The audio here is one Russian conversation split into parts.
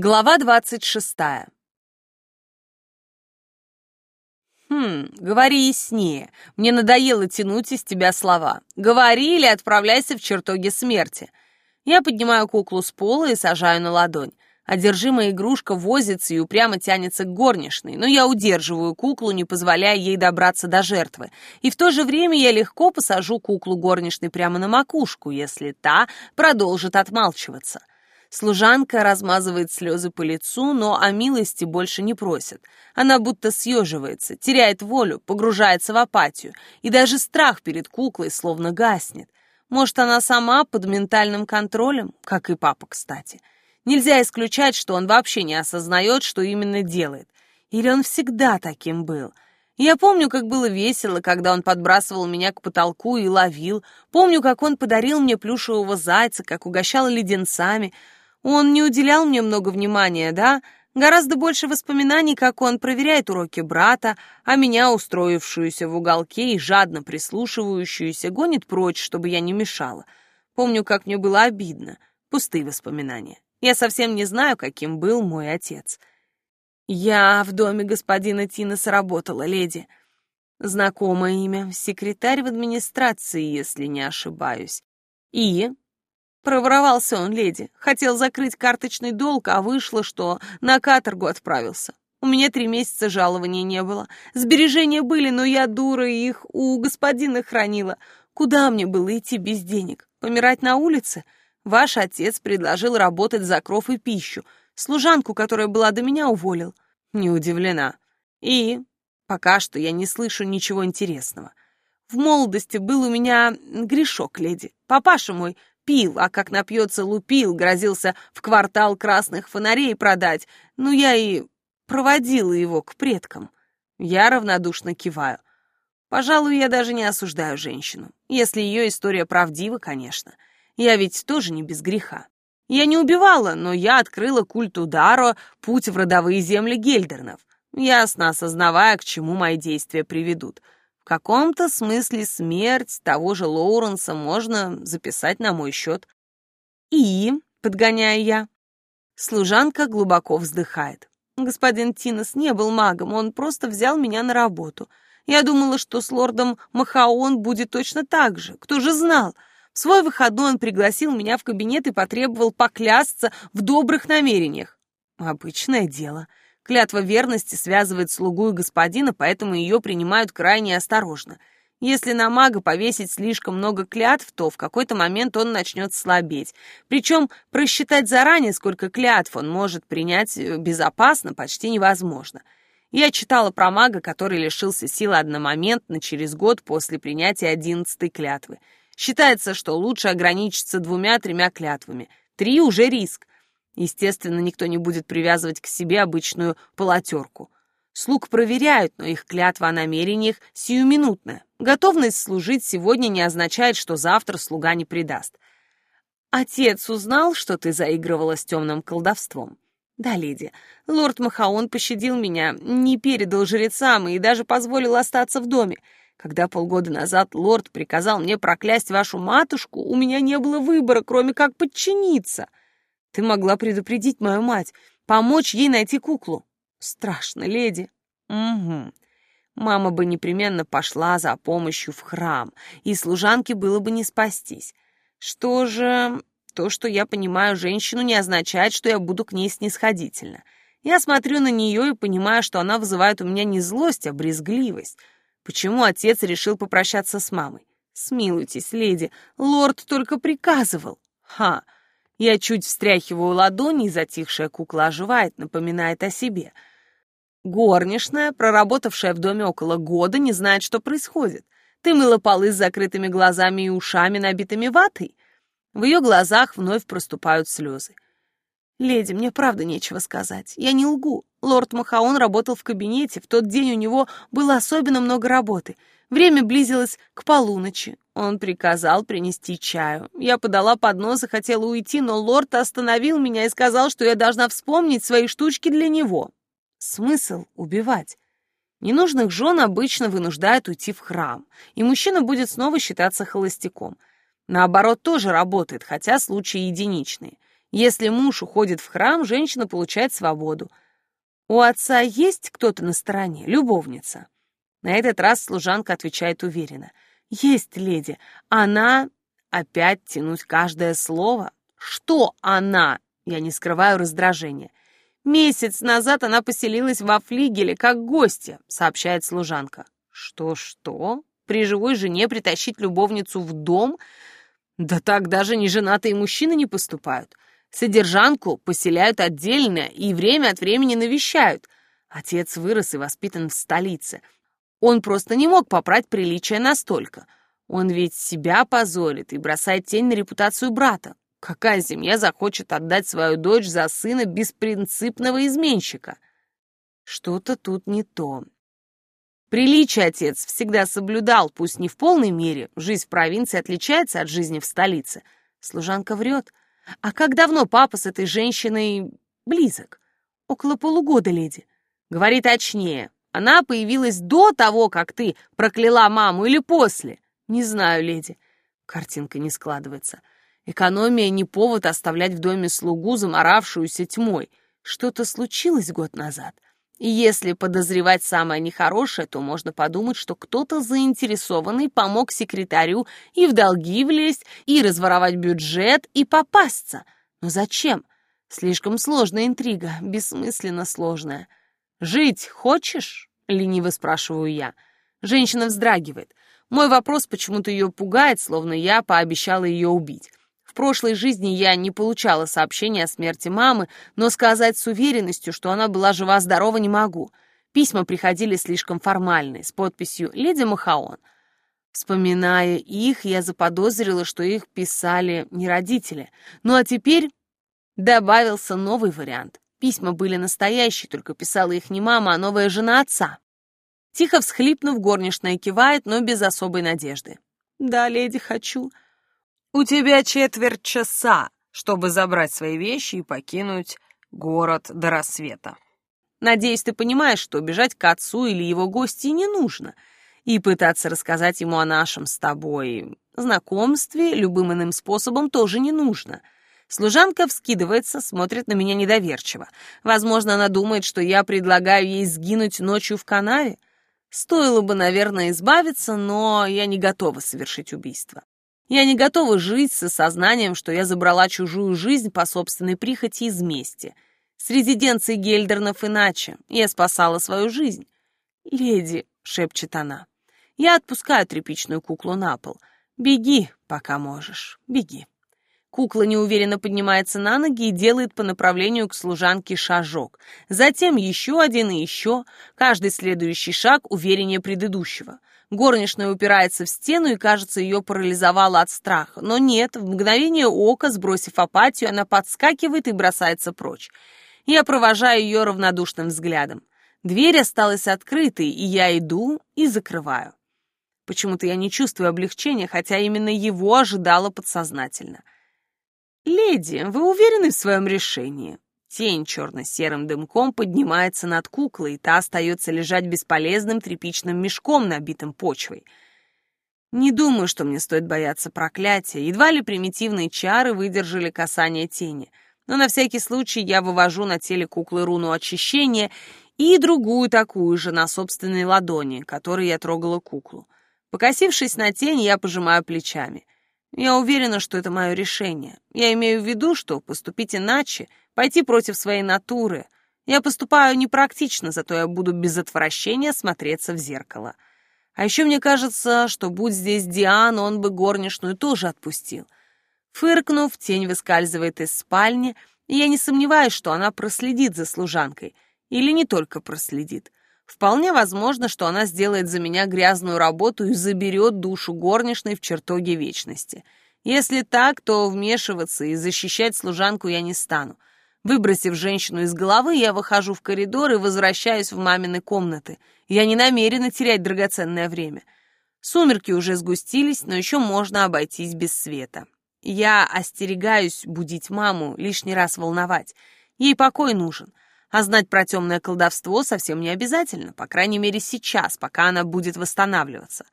Глава двадцать шестая. «Хм, говори яснее. Мне надоело тянуть из тебя слова. Говори или отправляйся в чертоги смерти». Я поднимаю куклу с пола и сажаю на ладонь. Одержимая игрушка возится и упрямо тянется к горничной, но я удерживаю куклу, не позволяя ей добраться до жертвы. И в то же время я легко посажу куклу горничной прямо на макушку, если та продолжит отмалчиваться. Служанка размазывает слезы по лицу, но о милости больше не просит. Она будто съеживается, теряет волю, погружается в апатию, и даже страх перед куклой словно гаснет. Может, она сама под ментальным контролем, как и папа, кстати. Нельзя исключать, что он вообще не осознает, что именно делает. Или он всегда таким был — я помню, как было весело, когда он подбрасывал меня к потолку и ловил. Помню, как он подарил мне плюшевого зайца, как угощал леденцами. Он не уделял мне много внимания, да? Гораздо больше воспоминаний, как он проверяет уроки брата, а меня, устроившуюся в уголке и жадно прислушивающуюся, гонит прочь, чтобы я не мешала. Помню, как мне было обидно. Пустые воспоминания. Я совсем не знаю, каким был мой отец. Я в доме господина Тинеса работала, леди. Знакомое имя, секретарь в администрации, если не ошибаюсь. И Проворовался он, леди. Хотел закрыть карточный долг, а вышло, что на каторгу отправился. У меня три месяца жалования не было. Сбережения были, но я, дура, их у господина хранила. Куда мне было идти без денег? Помирать на улице? Ваш отец предложил работать за кров и пищу. Служанку, которая была до меня, уволил. Не удивлена. И пока что я не слышу ничего интересного. В молодости был у меня грешок, леди. Папаша мой пил, а как напьется лупил, грозился в квартал красных фонарей продать. Ну, я и проводила его к предкам. Я равнодушно киваю. Пожалуй, я даже не осуждаю женщину, если ее история правдива, конечно. Я ведь тоже не без греха. Я не убивала, но я открыла культ Ударо, путь в родовые земли Гельдернов, ясно осознавая, к чему мои действия приведут — каком-то смысле смерть того же Лоуренса можно записать на мой счет. И, подгоняю я, служанка глубоко вздыхает. Господин Тинес не был магом, он просто взял меня на работу. Я думала, что с лордом Махаон будет точно так же. Кто же знал? В свой выходной он пригласил меня в кабинет и потребовал поклясться в добрых намерениях. Обычное дело. Клятва верности связывает слугу и господина, поэтому ее принимают крайне осторожно. Если на мага повесить слишком много клятв, то в какой-то момент он начнет слабеть. Причем просчитать заранее, сколько клятв он может принять э, безопасно, почти невозможно. Я читала про мага, который лишился силы одномоментно через год после принятия одиннадцатой клятвы. Считается, что лучше ограничиться двумя-тремя клятвами. Три уже риск. Естественно, никто не будет привязывать к себе обычную полотерку. Слуг проверяют, но их клятва о намерениях сиюминутная. Готовность служить сегодня не означает, что завтра слуга не предаст. Отец узнал, что ты заигрывала с темным колдовством. Да, леди, лорд Махаон пощадил меня, не передал жрецам и даже позволил остаться в доме. Когда полгода назад лорд приказал мне проклясть вашу матушку, у меня не было выбора, кроме как подчиниться. Ты могла предупредить мою мать, помочь ей найти куклу. Страшно, леди. Угу. Мама бы непременно пошла за помощью в храм, и служанке было бы не спастись. Что же, то, что я понимаю женщину, не означает, что я буду к ней снисходительна. Я смотрю на нее и понимаю, что она вызывает у меня не злость, а брезгливость. Почему отец решил попрощаться с мамой? Смилуйтесь, леди, лорд только приказывал. Ха! Я чуть встряхиваю ладони, и затихшая кукла оживает, напоминает о себе. Горничная, проработавшая в доме около года, не знает, что происходит. Ты мыла полы с закрытыми глазами и ушами, набитыми ватой? В ее глазах вновь проступают слезы. «Леди, мне правда нечего сказать. Я не лгу. Лорд Махаон работал в кабинете. В тот день у него было особенно много работы. Время близилось к полуночи. Он приказал принести чаю. Я подала поднос и хотела уйти, но лорд остановил меня и сказал, что я должна вспомнить свои штучки для него. Смысл убивать? Ненужных жен обычно вынуждают уйти в храм, и мужчина будет снова считаться холостяком. Наоборот, тоже работает, хотя случаи единичные. Если муж уходит в храм, женщина получает свободу. У отца есть кто-то на стороне, любовница? На этот раз служанка отвечает уверенно. Есть, леди. Она... Опять тянуть каждое слово? Что она? Я не скрываю раздражения. Месяц назад она поселилась во флигеле как гостья, сообщает служанка. Что-что? При живой жене притащить любовницу в дом? Да так даже неженатые мужчины не поступают. Содержанку поселяют отдельно и время от времени навещают. Отец вырос и воспитан в столице. Он просто не мог попрать приличие настолько. Он ведь себя позорит и бросает тень на репутацию брата. Какая семья захочет отдать свою дочь за сына беспринципного изменщика? Что-то тут не то. Приличие отец всегда соблюдал, пусть не в полной мере. Жизнь в провинции отличается от жизни в столице. Служанка врет. А как давно папа с этой женщиной близок? Около полугода, леди. Говори точнее. Она появилась до того, как ты прокляла маму или после? Не знаю, леди. Картинка не складывается. Экономия не повод оставлять в доме слугу, заморавшуюся тьмой. Что-то случилось год назад. И если подозревать самое нехорошее, то можно подумать, что кто-то заинтересованный помог секретарю и в долги влезть, и разворовать бюджет, и попасться. Но зачем? Слишком сложная интрига, бессмысленно сложная. «Жить хочешь?» — лениво спрашиваю я. Женщина вздрагивает. Мой вопрос почему-то ее пугает, словно я пообещала ее убить. В прошлой жизни я не получала сообщения о смерти мамы, но сказать с уверенностью, что она была жива-здорова, не могу. Письма приходили слишком формальные, с подписью «Леди Махаон». Вспоминая их, я заподозрила, что их писали не родители. Ну а теперь добавился новый вариант. Письма были настоящие, только писала их не мама, а новая жена отца. Тихо всхлипнув, горничная кивает, но без особой надежды. «Да, леди, хочу. У тебя четверть часа, чтобы забрать свои вещи и покинуть город до рассвета. Надеюсь, ты понимаешь, что бежать к отцу или его гости не нужно, и пытаться рассказать ему о нашем с тобой знакомстве любым иным способом тоже не нужно. Служанка вскидывается, смотрит на меня недоверчиво. Возможно, она думает, что я предлагаю ей сгинуть ночью в канаве. Стоило бы, наверное, избавиться, но я не готова совершить убийство. Я не готова жить с осознанием, что я забрала чужую жизнь по собственной прихоти из мести. С резиденцией Гельдернов иначе. Я спасала свою жизнь. «Леди», — шепчет она, — «я отпускаю тряпичную куклу на пол. Беги, пока можешь, беги». Кукла неуверенно поднимается на ноги и делает по направлению к служанке шажок. Затем еще один и еще. Каждый следующий шаг увереннее предыдущего. Горничная упирается в стену и, кажется, ее парализовало от страха. Но нет, в мгновение ока, сбросив апатию, она подскакивает и бросается прочь. Я провожаю ее равнодушным взглядом. Дверь осталась открытой, и я иду и закрываю. Почему-то я не чувствую облегчения, хотя именно его ожидала подсознательно. «Леди, вы уверены в своем решении?» Тень черно-серым дымком поднимается над куклой, и та остается лежать бесполезным тряпичным мешком, набитым почвой. Не думаю, что мне стоит бояться проклятия. Едва ли примитивные чары выдержали касание тени. Но на всякий случай я вывожу на теле куклы руну очищения и другую такую же на собственной ладони, которой я трогала куклу. Покосившись на тень, я пожимаю плечами. Я уверена, что это мое решение. Я имею в виду, что поступить иначе пойти против своей натуры. Я поступаю непрактично, зато я буду без отвращения смотреться в зеркало. А еще мне кажется, что будь здесь Диан, он бы горничную тоже отпустил. Фыркнув, тень выскальзывает из спальни, и я не сомневаюсь, что она проследит за служанкой. Или не только проследит. Вполне возможно, что она сделает за меня грязную работу и заберет душу горничной в чертоге вечности. Если так, то вмешиваться и защищать служанку я не стану. Выбросив женщину из головы, я выхожу в коридор и возвращаюсь в мамины комнаты. Я не намерена терять драгоценное время. Сумерки уже сгустились, но еще можно обойтись без света. Я остерегаюсь будить маму, лишний раз волновать. Ей покой нужен. А знать про темное колдовство совсем не обязательно, по крайней мере сейчас, пока она будет восстанавливаться.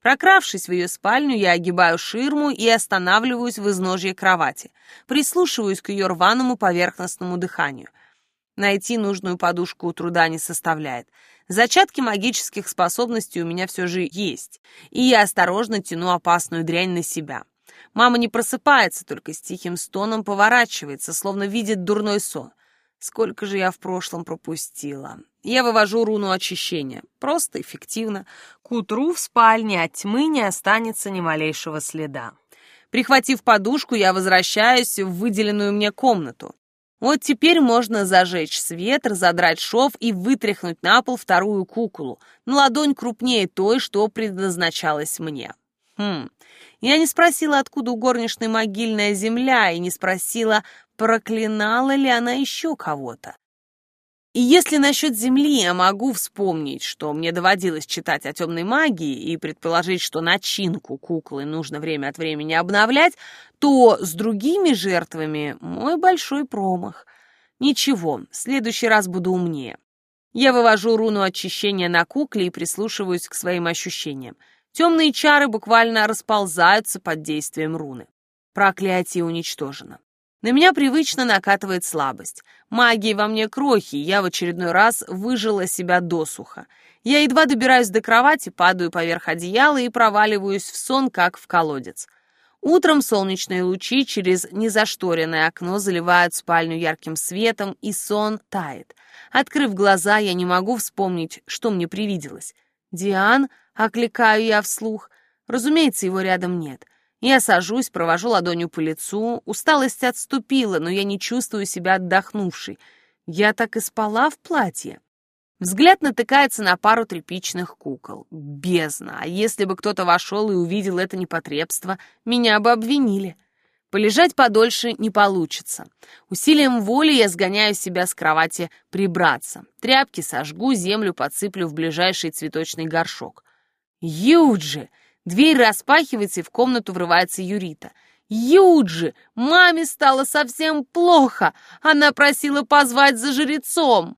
Прокравшись в ее спальню, я огибаю ширму и останавливаюсь в изножье кровати. Прислушиваюсь к ее рваному поверхностному дыханию. Найти нужную подушку у труда не составляет. Зачатки магических способностей у меня все же есть, и я осторожно тяну опасную дрянь на себя. Мама не просыпается, только с тихим стоном поворачивается, словно видит дурной сон. Сколько же я в прошлом пропустила. Я вывожу руну очищения. Просто, эффективно. К утру в спальне от тьмы не останется ни малейшего следа. Прихватив подушку, я возвращаюсь в выделенную мне комнату. Вот теперь можно зажечь свет, разодрать шов и вытряхнуть на пол вторую куколу, на ладонь крупнее той, что предназначалась мне. Хм, я не спросила, откуда у горничной могильная земля, и не спросила, проклинала ли она еще кого-то. И если насчет Земли я могу вспомнить, что мне доводилось читать о темной магии и предположить, что начинку куклы нужно время от времени обновлять, то с другими жертвами мой большой промах. Ничего, в следующий раз буду умнее. Я вывожу руну очищения на кукле и прислушиваюсь к своим ощущениям. Темные чары буквально расползаются под действием руны. Проклятие уничтожено. На меня привычно накатывает слабость. Магии во мне крохи, я в очередной раз выжила себя досуха. Я едва добираюсь до кровати, падаю поверх одеяла и проваливаюсь в сон, как в колодец. Утром солнечные лучи через незашторенное окно заливают спальню ярким светом, и сон тает. Открыв глаза, я не могу вспомнить, что мне привиделось. «Диан?» — окликаю я вслух. Разумеется, его рядом нет. Я сажусь, провожу ладонью по лицу. Усталость отступила, но я не чувствую себя отдохнувшей. Я так и спала в платье. Взгляд натыкается на пару тряпичных кукол. Бездна. А если бы кто-то вошел и увидел это непотребство, меня бы обвинили. Полежать подольше не получится. Усилием воли я сгоняю себя с кровати прибраться. Тряпки сожгу, землю подсыплю в ближайший цветочный горшок. Юджи! Дверь распахивается, и в комнату врывается Юрита. «Юджи! Маме стало совсем плохо! Она просила позвать за жрецом!»